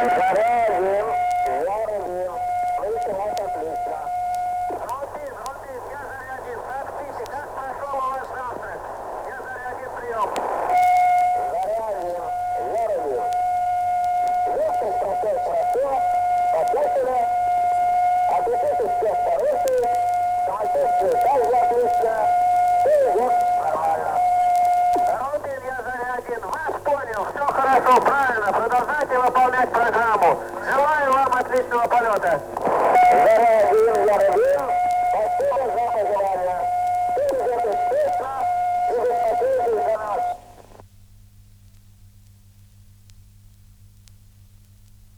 The Отличного полета! Здорово,